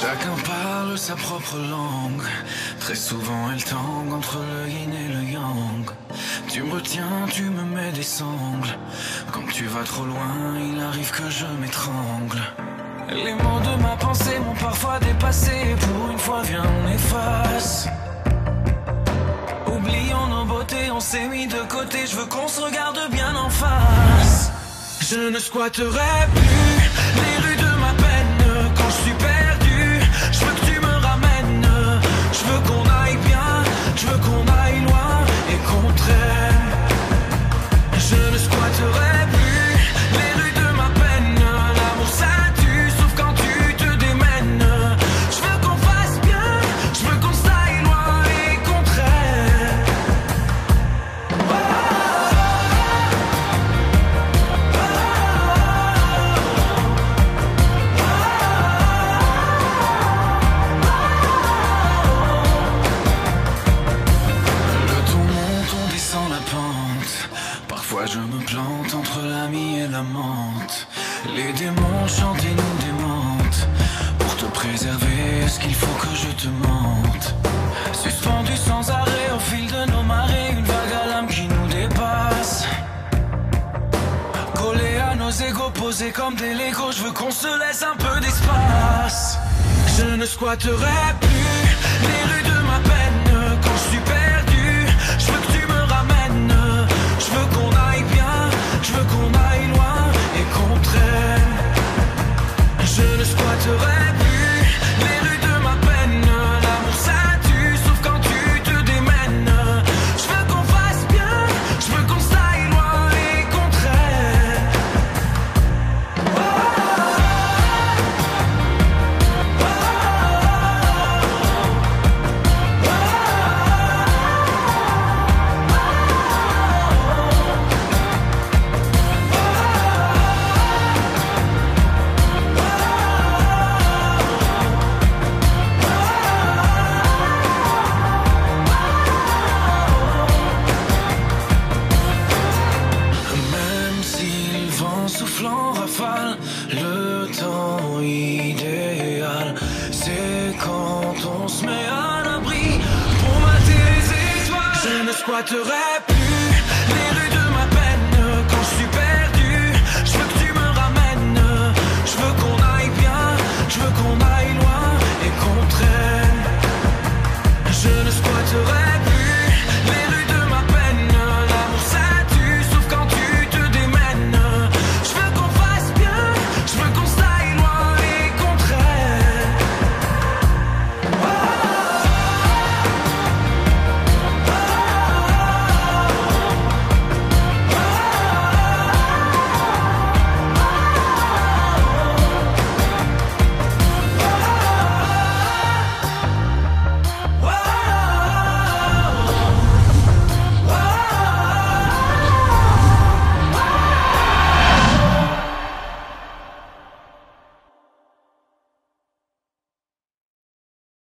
Chacun parle sa propre langue. Très souvent, elle tangue entre le yin et le yang. Tu me retiens, tu me mets des sangles. Quand tu vas trop loin, il arrive que je m'étrangle. Les mots de ma pensée m'ont parfois dépassé. Pour une fois, viens, on efface. Oublions nos beautés, on s'est mis de côté. Je veux qu'on se regarde bien en face. Je ne squatterai plus je veux qu'on aille loin Les démons chantent et nous démentent. Pour te préserver, est-ce qu'il faut que je te mente? Suspendu sans arrêt au fil de nos marées, une vague à l'âme qui nous dépasse. Collé à nos égaux, posés comme des Legos, je veux qu'on se laisse un peu d'espace. Je ne squatterai plus Je squatterai plus